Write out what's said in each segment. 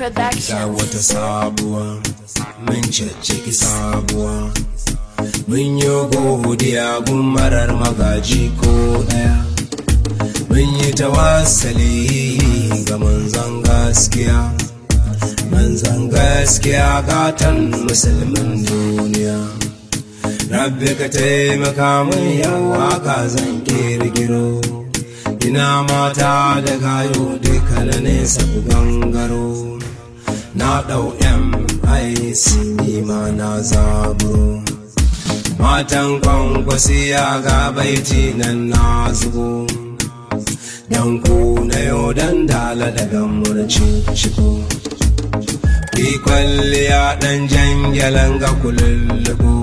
Wata sabuwa, mun. Mun yi godiya gun marar magaji ko ɗaya. Mun yi tawassali ga manzon gaskiya. Manzon gaskiya gatan musulmin duniya. Rabbi ka taimaka min yawa ka zan kirkiro. Ina mata da gayo duka na nesa gangaro. Na ɗau MIC nima na zaburo. Matan kwankwasi ya ga baiti nan na zubo. Dan ku na yau dan dala daga murci ciko. Ki kwalliya ɗan jangyalan ga kulullubu.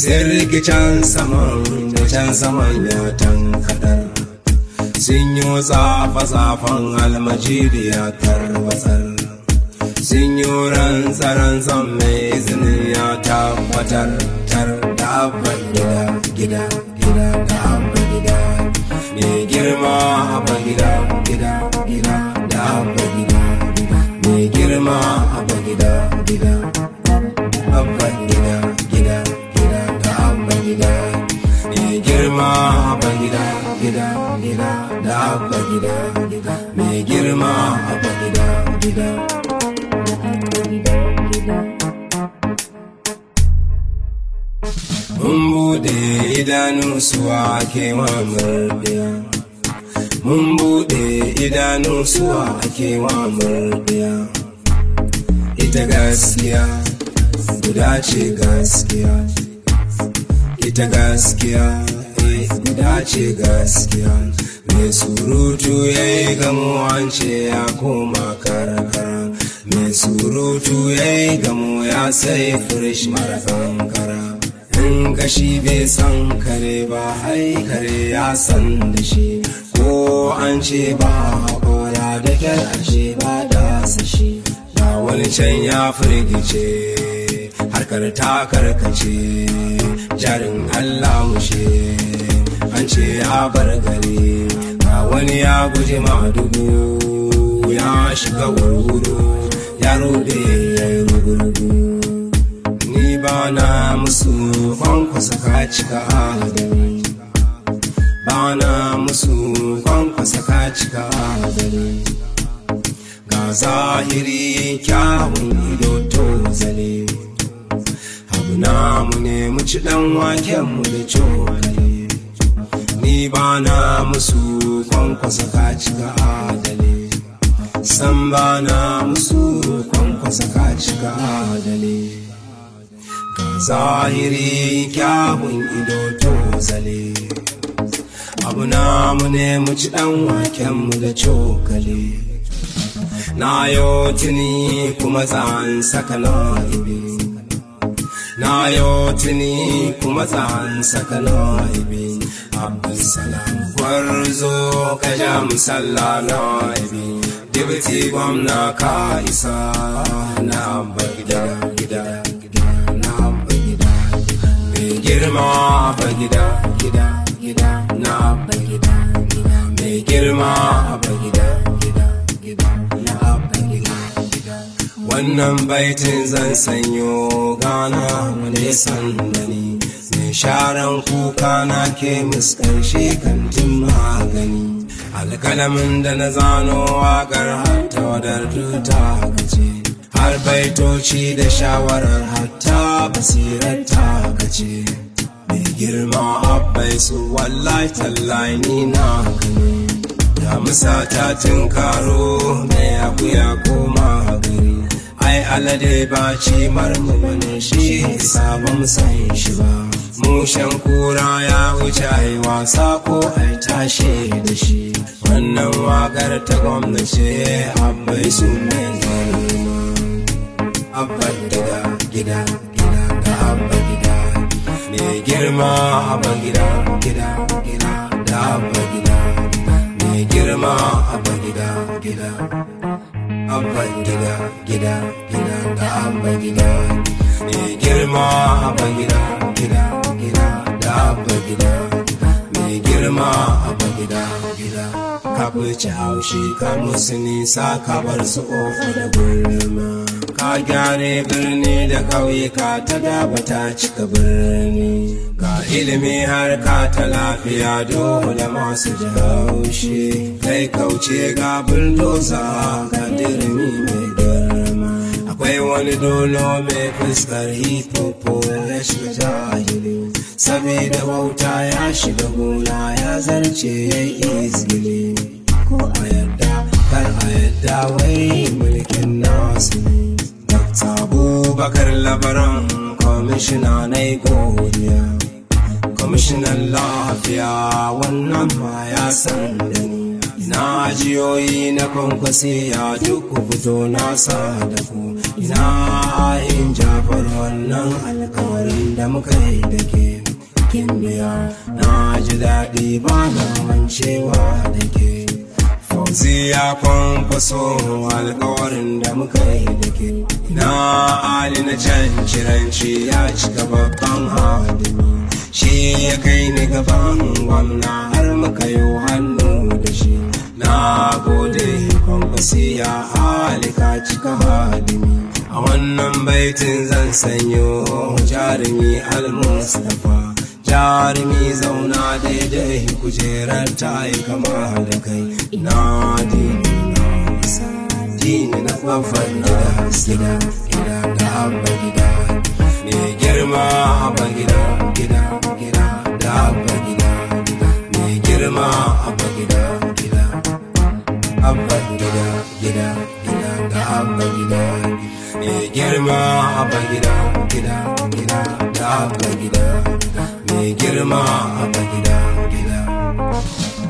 Sai rikicin saman da can saman ya tankaɗar. Sun yi tsafa-tsafan almajiri ya tarwatsar. Sun yi rantsa-rantsan mai izinin ya tabbatar tar da abban gida gida gida da abban gida. Mai girma abban gida gida gida da abban gida. Mai girma abban gida gida. Abban gida gida gida da abban gida. Mai girma abban gida gida gida da abban gida. Mai girma abban gida gida. Mun buɗe idanu suwa ake wa murɗiya. Mun buɗe idanu suwa ake wa murɗiya. Ita gaskiya, guda ce gaskiya. Ita gaskiya, eh, guda ce gaskiya. Mai surutu ya yi gamo an ce ya koma karkara. Mai surutu ya yi gamo ya sai firish mara kankara. in kashi bai san kare ba hai kare ya san da shi. Ko an ce ba haƙora da kyar a ce ba da shi. Ga wani can ya firgice harkar ta karkace. Jarin allah mushe an ce ya bar gari. Ga wani ya guje ma dubu ya shiga wurwuru. Ya rode ya yi rugurugu. Ni ba na musu kwankwasa ka cika adali ba na musu cika adali ga zahiri kyawun ido to zale abu ne mu ci dan waken mu da cokali. Ni ba na musu kwankwasa ka cika adali san ba na musu kwankwasa ka cika adali. Ga zahiri kyawun ido to zale abu namu ne mu ci dan waken mu da cokali. Na yo tuni kuma zan saka laibi na yo tuni kuma zan saka laibi abdulsalam gwarzo ka ja musalla laibi dibiti gwamna ka isa. Na abba gida gida na abba gida. Mai girma abba gida gida gida na abba gida mai girma abba gida gida gida na abba gida wannan baitin zan sanyo gana ya san da ni mai sharan kuka na ke muskan kantin magani. Alkalamin da na zano waƙar hatta wadar tuta kace har baitoci da shawarar hatta basirar ta kace mai girma abbai su wallahi tallahi ni na gani. Da musa ta karo mai akuya koma gari ai alade ba ci marmu shi sabon san shi ba. Mushen kura ya wuce ai wasa ko ai tashe da shi. Wannan waƙar ta gwamnati abbai su mai girma abba gida gida gida da abba gida. Mai girma abba gida gida gida da abba gida. Mai girma abba gida gida. Abba gida gida gida da abba gida. Mai girma abba gida gida. gida da abba gida mai girma abba gida gida. Ka haushi ka musu nisa ka bar su ƙofa da gulma ka gyare birni da ƙauyuka ta daba ta cika birni. Ga ilimi har ka ta lafiya da masu haushi. Kai kauce ga buldoza ga dirimi mai akwai wani dolo mai fuskar hipopo ya shiga jahili saboda wauta ya shiga gona ya zarce ya yi izgili ko a yadda kar a yadda wai mulkin nasu ne Dr. Abubakar labaran kwamishina na godiya kwamishinan lafiya wannan ma ya san da ajiyoyi na kwankwasi ya duk fito na sa da ku. Ina in jafar wannan alkawarin da muka yi da ke. Kin biya na ji daɗi ba na mancewa da ke. Fauzi ya kwankwaso alkawarin da muka yi da ke. Ina ali na can ya cika babban hadimi. Shi ya kai ni gaban gwamna har muka yi hannu na gode kwankwasi ya halika cika hadimi. A wannan baitin zan sanyo jarumi al-mustapha jarumi zauna daidai kujerar ta yi kama da kai. Na dini na nisa dini na ƙofar gida gida gida da abba gida. Ne girma abba gida gida. girma a gida gida gida da abba gida mai girma abba gida gida.